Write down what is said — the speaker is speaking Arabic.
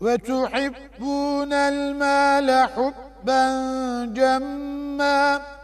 وتحبون المال حبا جمّا.